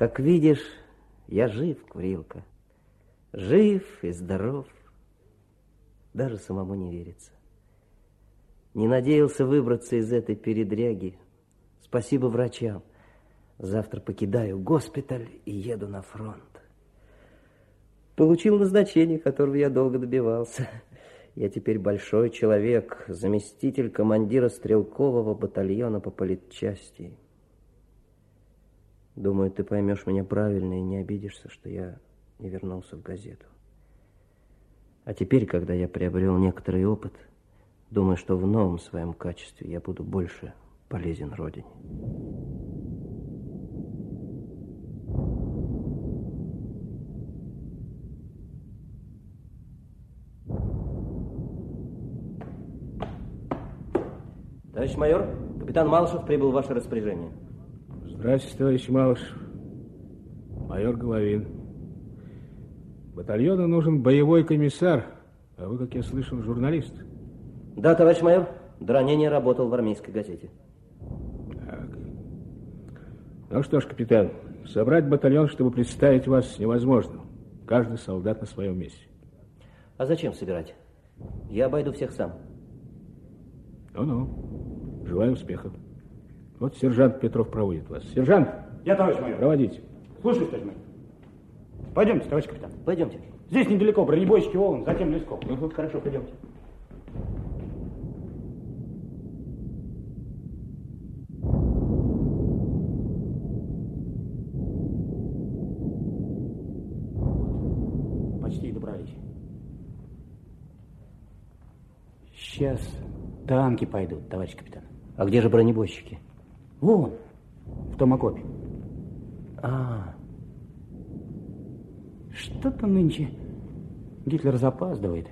Как видишь, я жив, Курилка. Жив и здоров. Даже самому не верится. Не надеялся выбраться из этой передряги. Спасибо врачам. Завтра покидаю госпиталь и еду на фронт. Получил назначение, которого я долго добивался. Я теперь большой человек, заместитель командира стрелкового батальона по политчасти. Думаю, ты поймешь меня правильно и не обидишься, что я не вернулся в газету. А теперь, когда я приобрел некоторый опыт, думаю, что в новом своем качестве я буду больше полезен Родине. Товарищ майор, капитан Малышев прибыл в ваше распоряжение. Здравствуйте, товарищ Малышев. Майор Головин. Батальону нужен боевой комиссар, а вы, как я слышал, журналист. Да, товарищ майор, до ранения работал в армейской газете. Так. Ну что ж, капитан, собрать батальон, чтобы представить вас, невозможно. Каждый солдат на своем месте. А зачем собирать? Я обойду всех сам. Ну-ну. Желаю успехов. Вот сержант Петров проводит вас. Сержант! Я, товарищ майор. Проводите. Слушаюсь, товарищ майор. Пойдемте, товарищ капитан. Пойдемте. Здесь недалеко, бронебойщики Волн, затем Лесков. Угу, хорошо, пойдемте. Почти добрались. Сейчас танки пойдут, товарищ капитан. А где же бронебойщики? Вон, в том окопе. А, Что-то нынче Гитлер запаздывает.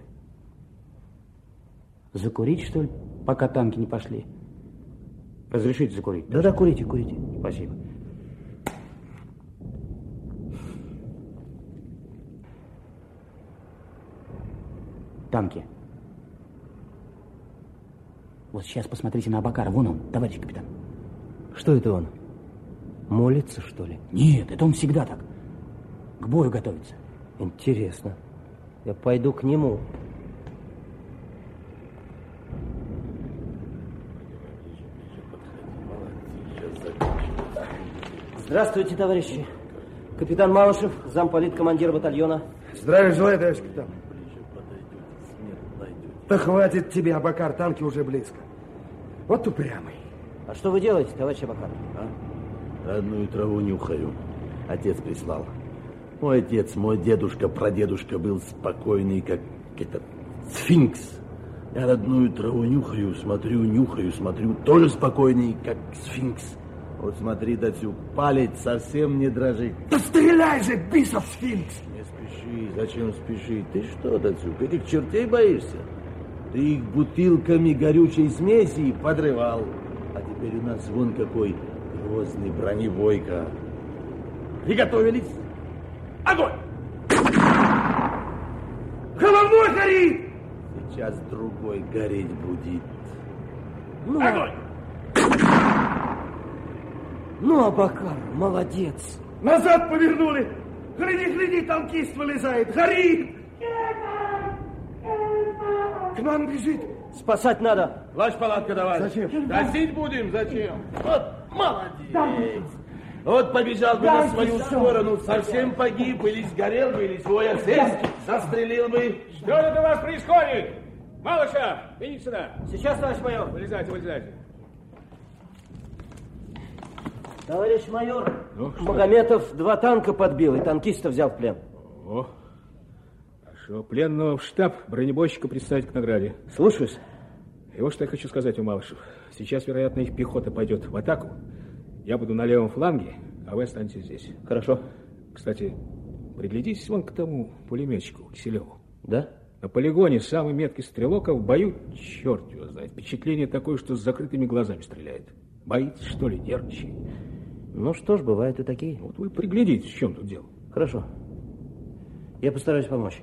Закурить, что ли, пока танки не пошли? Разрешите закурить? да-да, курите, курите. Спасибо. Танки. Вот сейчас посмотрите на Абакара. Вон он, товарищ капитан. Что это он? Молится, что ли? Нет, это он всегда так. К бою готовится. Интересно. Я пойду к нему. Здравствуйте, товарищи. Капитан Малышев, замполит командира батальона. Здравия желаю, товарищ капитан. Да хватит тебе, Абакар, танки уже близко. Вот упрямый. А что вы делаете, товарищ Абакар? Родную траву нюхаю. Отец прислал. Мой отец, мой дедушка, прадедушка был спокойный, как этот сфинкс. Я родную траву нюхаю, смотрю, нюхаю, смотрю, тоже спокойный, как сфинкс. Вот смотри, Датюк, палец совсем не дрожит. Да стреляй же, бисов сфинкс! Не спеши, зачем спешить? Ты что, Датюк, этих чертей боишься? Ты их бутылками горючей смеси подрывал. А теперь у нас вон какой грозный бронебойка. Приготовились? Огонь! Головной горит! Сейчас другой гореть будет. Ну, Огонь! ну, Абакар, молодец. Назад повернули! Гляди, гляди, танкист вылезает! Горит! К нам бежит! Спасать надо. Плащ палатка давай. Зачем? Гасить будем, зачем? Вот молодец. Вот побежал бы на свою сторону, совсем погиб, или сгорел бы, или свой отец застрелил бы. Что это у вас происходит? Малыша, идите сюда. Сейчас, товарищ майор. Вылезайте, вылезайте. Товарищ майор, Ну? Магометов два танка подбил и танкиста взял в плен. О, хорошо. Пленного в штаб, бронебойщика представить к награде. Слушаюсь. И вот что я хочу сказать, Умалышев. Сейчас, вероятно, их пехота пойдет в атаку. Я буду на левом фланге, а вы останетесь здесь. Хорошо. Кстати, приглядитесь вон к тому пулеметчику, Киселеву. Да? На полигоне самый меткий стрелок, а в бою, черт его знает, впечатление такое, что с закрытыми глазами стреляет. Боится, что ли, нервничает. Ну что ж, бывают и такие. Вот вы приглядитесь, в чем тут дело. Хорошо. Я постараюсь помочь.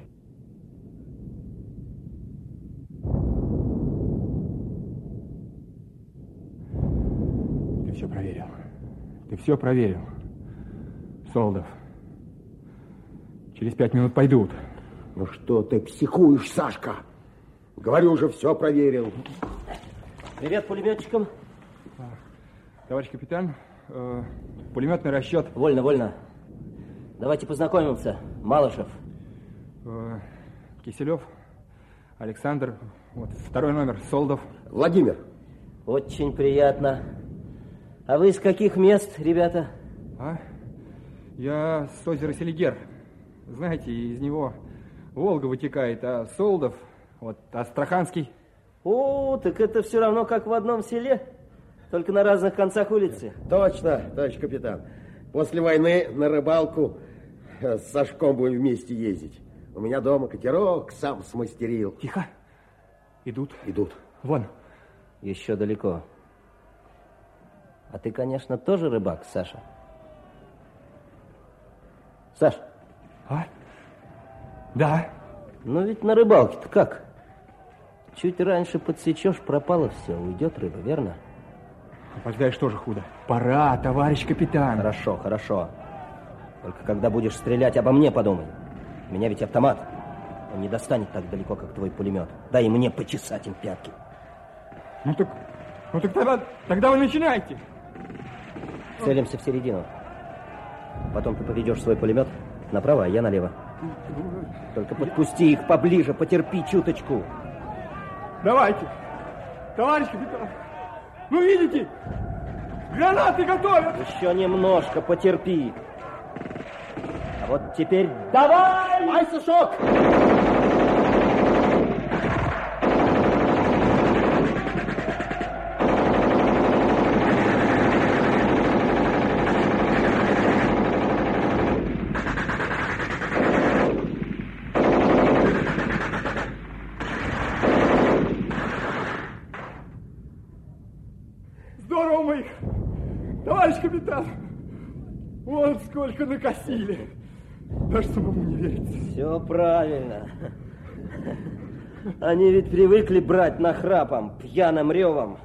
Ты все проверил. Ты все проверил. Солдов. Через пять минут пойдут. Ну что ты психуешь, Сашка? Говорю, уже все проверил. Привет пулеметчикам. Товарищ капитан, э, пулеметный расчет. Вольно, вольно. Давайте познакомимся. Малышев. Э, Киселев, Александр, вот второй номер, Солдов. Владимир. Очень приятно. А вы из каких мест, ребята? А? Я с озера Селигер. Знаете, из него Волга вытекает, а Солдов, вот Астраханский. О, так это все равно как в одном селе, только на разных концах улицы. Точно, товарищ капитан. После войны на рыбалку э, с Сашком будем вместе ездить. У меня дома катерок сам смастерил. Тихо. Идут. Идут. Вон. Еще далеко. А ты, конечно, тоже рыбак, Саша? Саш, А? Да. ну ведь на рыбалке-то как? Чуть раньше подсечешь, пропало все, уйдет рыба, верно? Опоздаешь тоже худо. Пора, товарищ капитан. Хорошо, хорошо. Только когда будешь стрелять, обо мне подумай. У меня ведь автомат. Он не достанет так далеко, как твой пулемет. Дай мне почесать им пятки. Ну так, ну так тогда, тогда вы начинайте. Целимся в середину. Потом ты поведешь свой пулемет направо, а я налево. Только подпусти их поближе, потерпи чуточку. Давайте. Товарищ капитан, вы видите? Гранаты готовят. Еще немножко потерпи. А вот теперь давай! Ай, Сашок! Здорово мы их. Товарищ капитан, вон сколько накосили. Даже самому не верится. Все правильно. Они ведь привыкли брать нахрапом, пьяным ревом.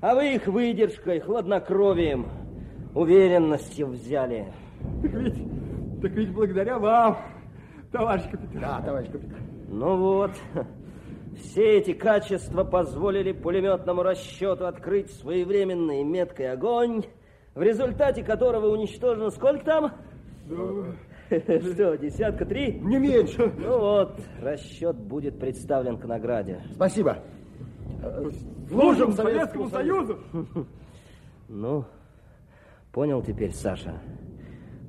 А вы их выдержкой, хладнокровием, уверенностью взяли. Так ведь, так ведь благодаря вам, товарищ капитан. Да, товарищ капитан. Ну вот, все эти качества позволили пулеметному расчету открыть своевременный меткий огонь, в результате которого уничтожено сколько там? Что, десятка три? Не меньше. Ну вот, расчет будет представлен к награде. Спасибо. Служим Советскому Союзу. Ну, понял теперь, Саша,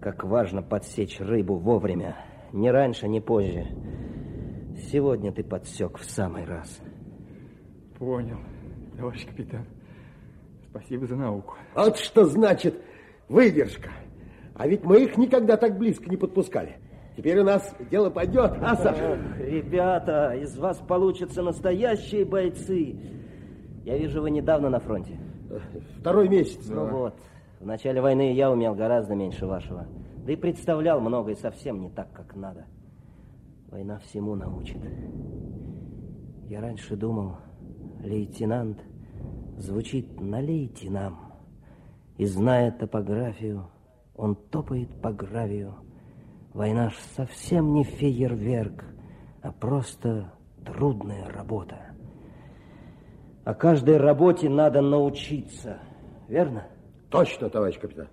как важно подсечь рыбу вовремя. Ни раньше, ни позже. Сегодня ты подсек в самый раз. Понял, товарищ капитан. Спасибо за науку. Вот что значит выдержка. А ведь мы их никогда так близко не подпускали. Теперь у нас дело пойдет, а, Саша? Ах, ребята, из вас получатся настоящие бойцы. Я вижу, вы недавно на фронте. Второй месяц. Ну вот, в начале войны я умел гораздо меньше вашего. Да и представлял многое совсем не так, как надо. Война всему научит. Я раньше думал, лейтенант звучит «налейте нам». И зная топографию, он топает по гравию. Война ж совсем не фейерверк, а просто трудная работа. А каждой работе надо научиться, верно? Точно, товарищ капитан.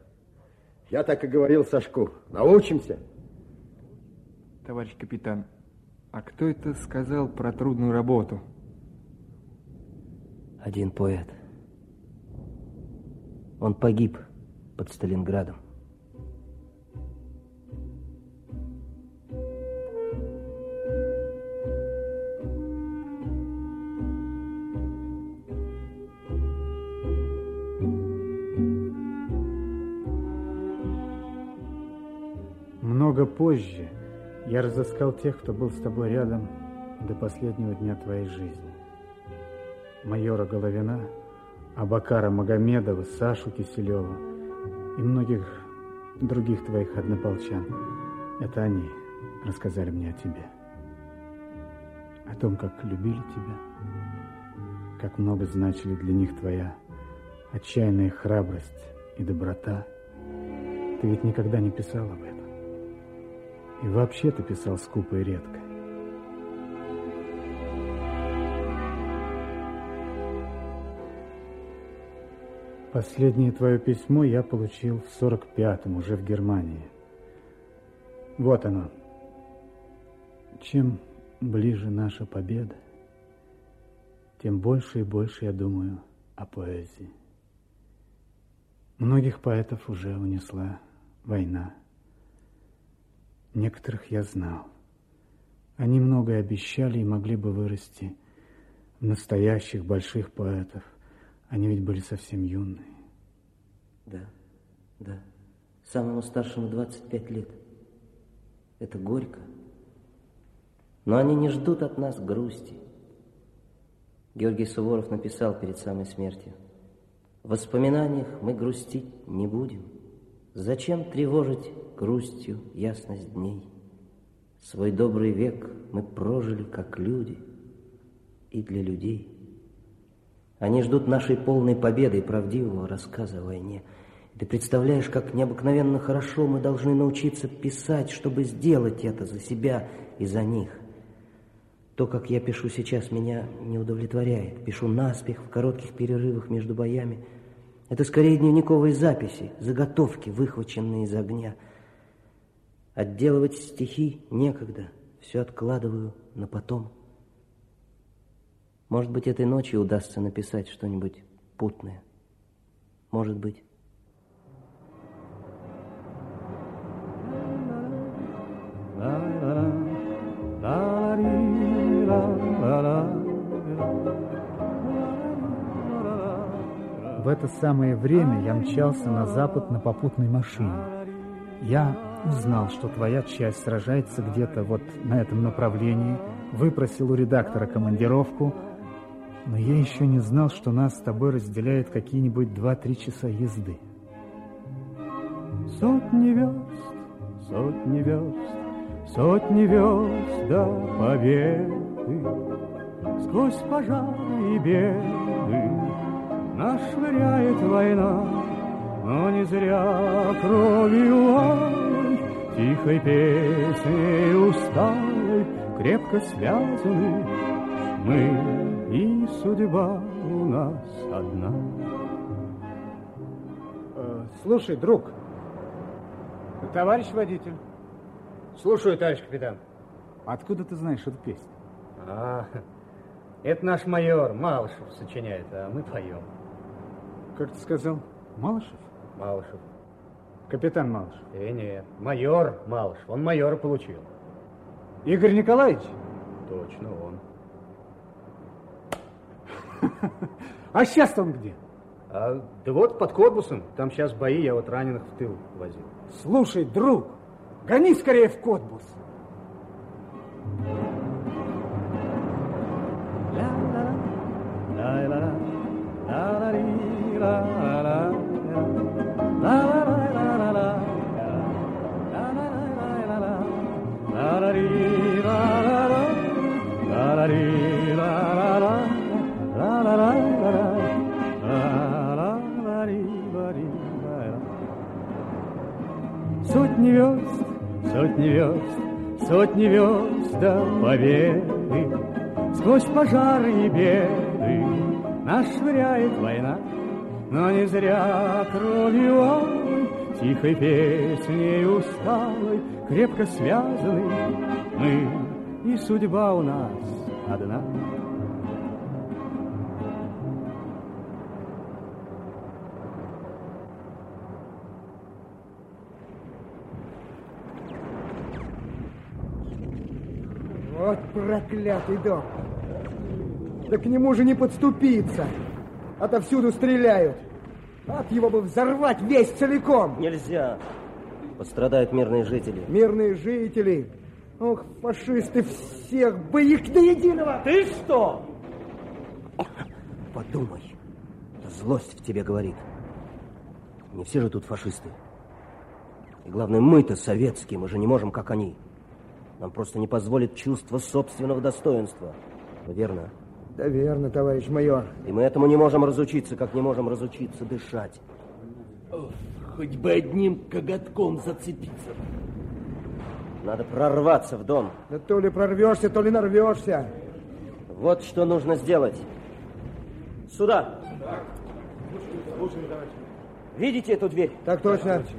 Я так и говорил Сашку. Научимся. Товарищ капитан, а кто это сказал про трудную работу? Один поэт. Он погиб под Сталинградом. Много позже я разыскал тех, кто был с тобой рядом до последнего дня твоей жизни. Майора Головина, Абакара Магомедова, Сашу Киселева и многих других твоих однополчан. Это они рассказали мне о тебе. О том, как любили тебя, как много значили для них твоя отчаянная храбрость и доброта. Ты ведь никогда не писал об этом. И вообще ты писал скупо и редко. Последнее твое письмо я получил в 45-м, уже в Германии. Вот оно. Чем ближе наша победа, тем больше и больше я думаю о поэзии. Многих поэтов уже унесла война. Некоторых я знал. Они многое обещали и могли бы вырасти в настоящих больших поэтов. Они ведь были совсем юные. Да, да. Самому старшему 25 лет. Это горько. Но они не ждут от нас грусти. Георгий Суворов написал перед самой смертью. В воспоминаниях мы грустить не будем. Зачем тревожить грустью ясность дней? Свой добрый век мы прожили как люди и для людей. Они ждут нашей полной победы и правдивого рассказа о войне. Ты представляешь, как необыкновенно хорошо мы должны научиться писать, чтобы сделать это за себя и за них. То, как я пишу сейчас, меня не удовлетворяет. Пишу наспех, в коротких перерывах между боями. Это скорее дневниковые записи, заготовки, выхваченные из огня. Отделывать стихи некогда, все откладываю на потом. Может быть, этой ночью удастся написать что-нибудь путное. Может быть. В это самое время я мчался на запад на попутной машине. Я узнал, что твоя часть сражается где-то вот на этом направлении, выпросил у редактора командировку, но я еще не знал, что нас с тобой разделяет какие-нибудь два-три часа езды. Сотни верст, сотни верст, сотни верст до победы, Сквозь пожары и беды нас швыряет война, Но не зря кровью алой, тихой песней усталой Крепко связаны мы и судьба у нас одна. Э, слушай, друг, товарищ водитель. Слушаю, товарищ капитан. Откуда ты знаешь эту песню? А, это наш майор Малышев сочиняет, а мы поем. Как ты сказал? Малышев? Малышев. Капитан Малышев. Э, нет, майор Малышев. Он майора получил. Игорь Николаевич? Точно он. А сейчас он где? А, да вот под корпусом. Там сейчас бои, я вот раненых в тыл возил. Слушай, друг, гони скорее в Котбус. Сотни сотни до победы. Сквозь пожары и беды нас швыряет война, но не зря кровью алой, тихой песней усталой, крепко связаны мы, и судьба у нас одна. Вот проклятый дом. Да к нему же не подступиться. Отовсюду стреляют. От его бы взорвать весь целиком. Нельзя. Пострадают мирные жители. Мирные жители. Ох, фашисты всех бы их до единого. Ты что? Подумай. Злость в тебе говорит. Не все же тут фашисты. И главное, мы-то советские, мы же не можем, как они. Нам просто не позволит чувство собственного достоинства. Верно? Да верно, товарищ майор. И мы этому не можем разучиться, как не можем разучиться дышать. Хоть бы одним коготком зацепиться. Надо прорваться в дом. Да то ли прорвешься, то ли нарвешься. Вот что нужно сделать. Сюда. Так. Слушаем, Видите эту дверь? Так точно. Так, точно.